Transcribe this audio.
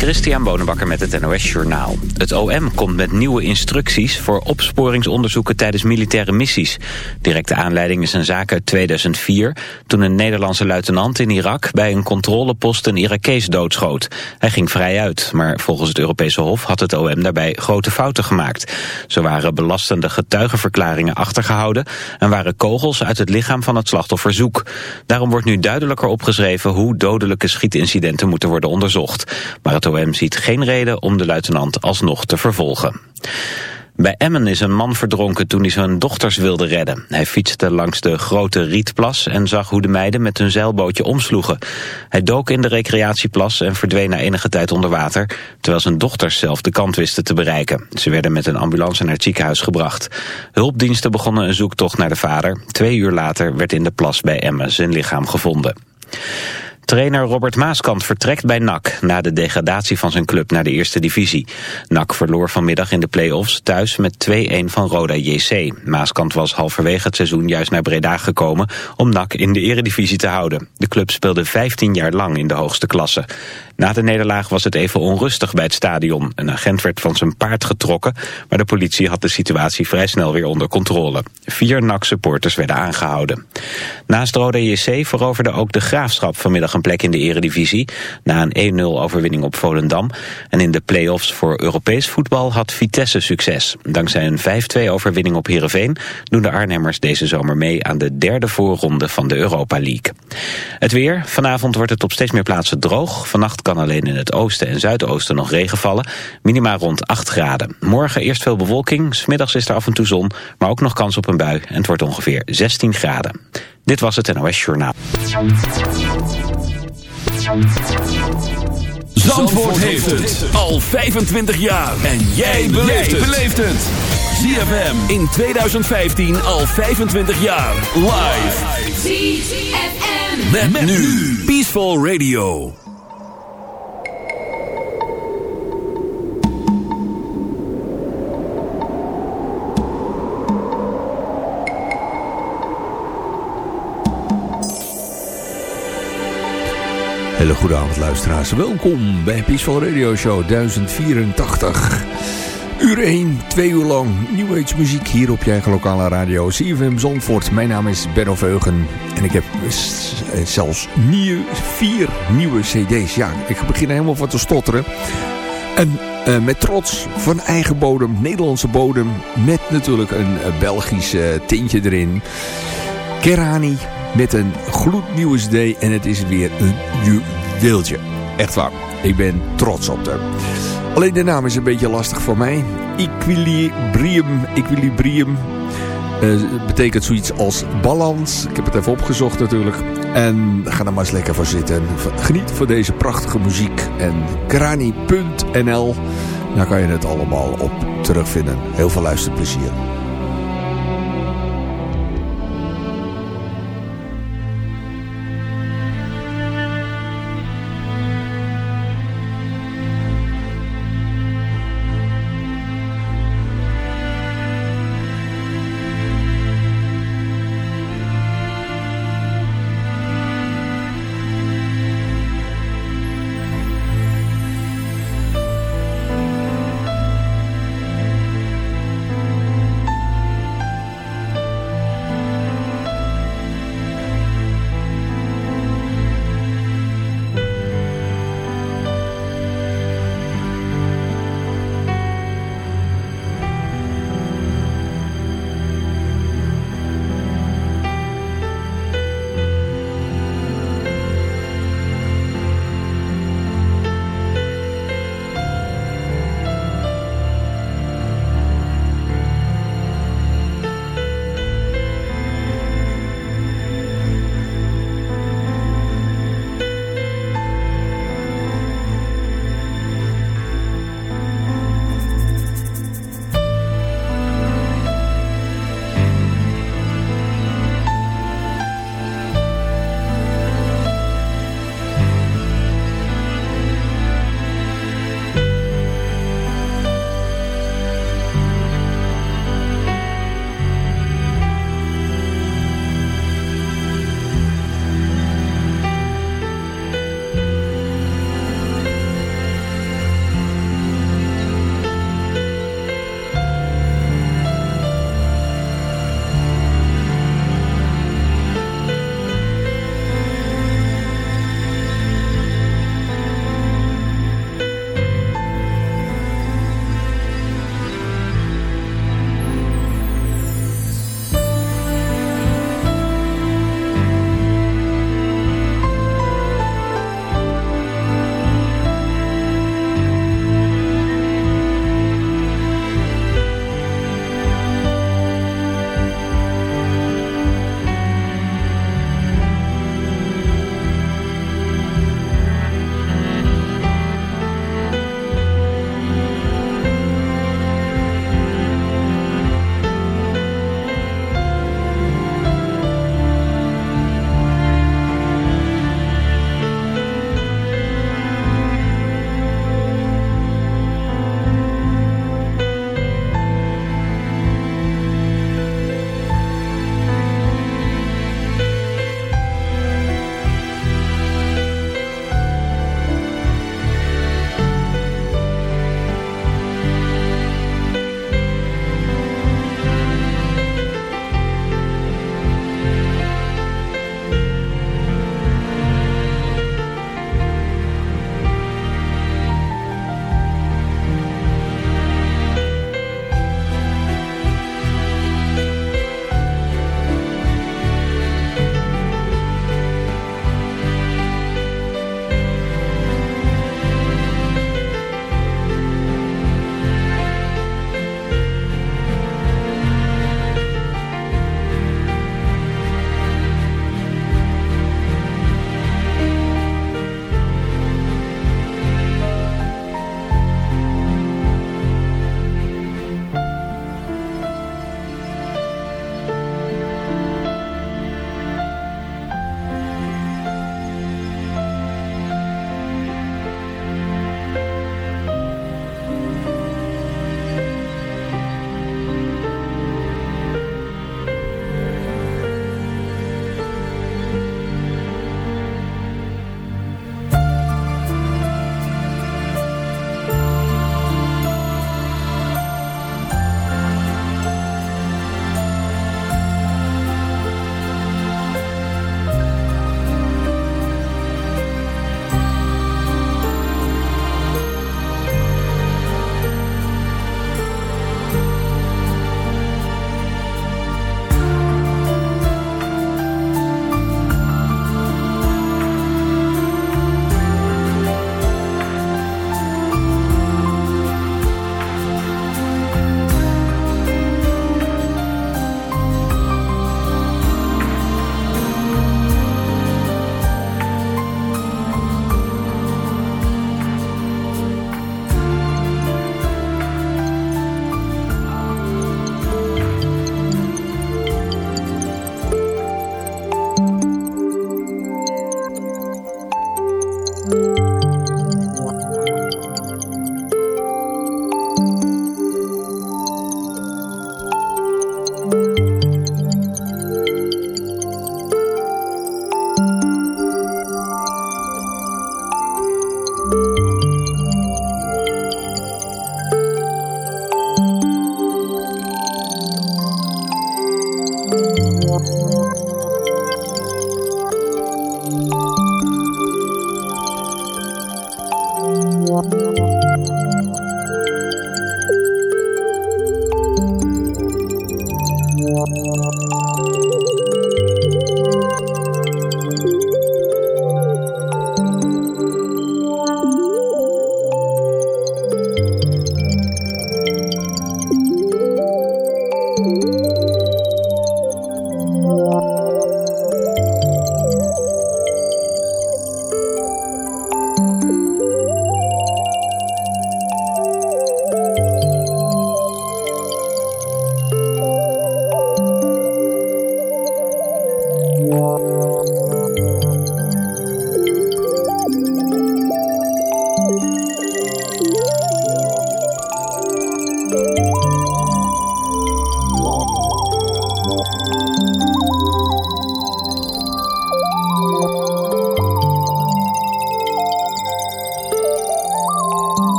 Christian Bonenbakker met het NOS Journaal. Het OM komt met nieuwe instructies voor opsporingsonderzoeken tijdens militaire missies. Directe aanleiding is een zaak uit 2004... toen een Nederlandse luitenant in Irak bij een controlepost een Irakees doodschoot. Hij ging vrij uit, maar volgens het Europese Hof had het OM daarbij grote fouten gemaakt. Zo waren belastende getuigenverklaringen achtergehouden... en waren kogels uit het lichaam van het slachtoffer zoek. Daarom wordt nu duidelijker opgeschreven hoe dodelijke schietincidenten moeten worden onderzocht. Maar het OM ziet geen reden om de luitenant alsnog te vervolgen. Bij Emmen is een man verdronken toen hij zijn dochters wilde redden. Hij fietste langs de grote Rietplas en zag hoe de meiden met hun zeilbootje omsloegen. Hij dook in de recreatieplas en verdween na enige tijd onder water... terwijl zijn dochters zelf de kant wisten te bereiken. Ze werden met een ambulance naar het ziekenhuis gebracht. Hulpdiensten begonnen een zoektocht naar de vader. Twee uur later werd in de plas bij Emmen zijn lichaam gevonden. Trainer Robert Maaskant vertrekt bij NAC na de degradatie van zijn club naar de eerste divisie. NAC verloor vanmiddag in de play-offs thuis met 2-1 van Roda JC. Maaskant was halverwege het seizoen juist naar Breda gekomen om NAC in de eredivisie te houden. De club speelde 15 jaar lang in de hoogste klasse. Na de nederlaag was het even onrustig bij het stadion. Een agent werd van zijn paard getrokken, maar de politie had de situatie vrij snel weer onder controle. Vier NAC-supporters werden aangehouden. Naast Roda JC veroverde ook de Graafschap vanmiddag een plek in de eredivisie... na een 1-0 overwinning op Volendam. En in de play-offs voor Europees voetbal had Vitesse succes. Dankzij een 5-2 overwinning op Heerenveen... doen de Arnhemmers deze zomer mee aan de derde voorronde van de Europa League. Het weer. Vanavond wordt het op steeds meer plaatsen droog. Vannacht kan alleen in het oosten en zuidoosten nog regen vallen. Minima rond 8 graden. Morgen eerst veel bewolking. Smiddags is er af en toe zon, maar ook nog kans op een bui. En het wordt ongeveer 16 graden. Dit was het NOS Journaal. Zandvoort heeft het al 25 jaar. En jij beleeft het. ZFM in 2015 al 25 jaar. Live. ZFM. Met, nu. Peaceful Radio. Hele goede avond luisteraars. Welkom bij Peaceful Radio Show 1084. Uur 1, twee uur lang New Age muziek hier op je eigen lokale radio CFM Zandvoort. Mijn naam is Benno Veugen en ik heb zelfs nieuw, vier nieuwe cd's. Ja, ik begin helemaal van te stotteren. En uh, met trots van eigen bodem, Nederlandse bodem, met natuurlijk een uh, Belgisch tintje erin. Kerani met een gloednieuwe cd en het is weer een juweeltje. Echt waar, ik ben trots op hem. Alleen de naam is een beetje lastig voor mij. Equilibrium, equilibrium uh, betekent zoiets als balans. Ik heb het even opgezocht natuurlijk. En ga er maar eens lekker voor zitten. Geniet van deze prachtige muziek. En krani.nl, daar kan je het allemaal op terugvinden. Heel veel luisterplezier.